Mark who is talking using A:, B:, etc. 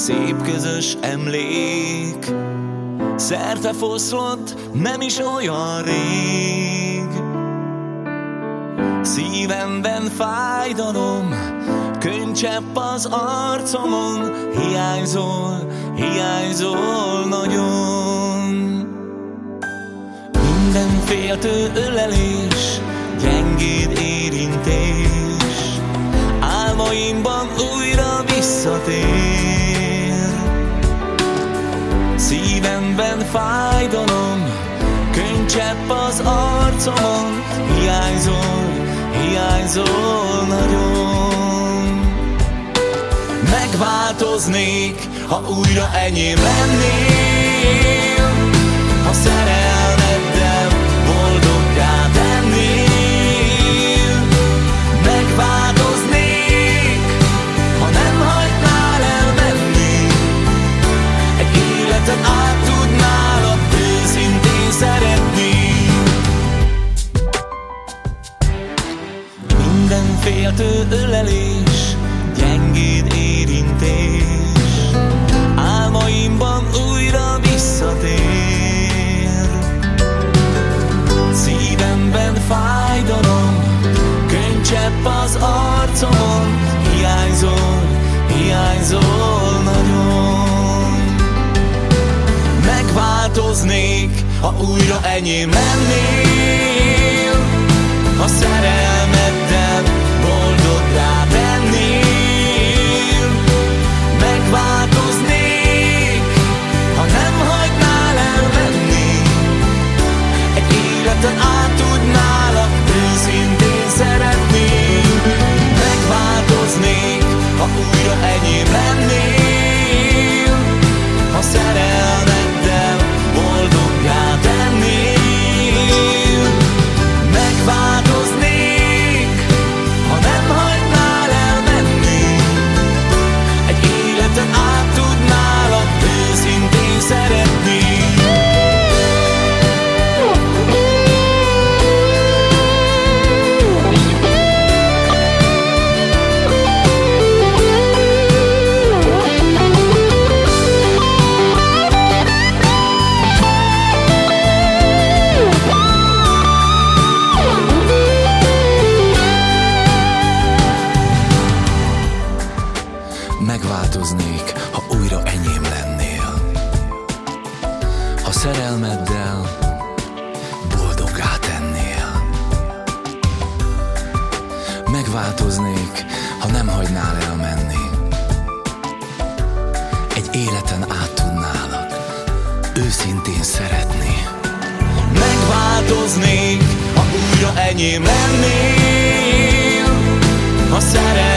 A: szép közös emlék. Szerte foszlott, nem is olyan rég. Szívemben fájdalom, könycsepp az arcomon, hiányzol, hiányzol nagyon. Minden féltő ölelés, gyengéd érintés, álmaimban újra visszatér. Szívemben fájdalom, könycsepp az arcomon, hiányzol, hiányzol nagyon. Megváltoznék, ha újra enyém lennél, hiányzol nagyon. Megváltoznék, ha újra enyém lennél, szerelmeddel boldoggá tennél. Megváltoznék, ha nem hagynál elmenni. Egy életen át tudnálak őszintén szeretni. Megváltoznék, ha újra enyém lennél. Ha szerelmeddel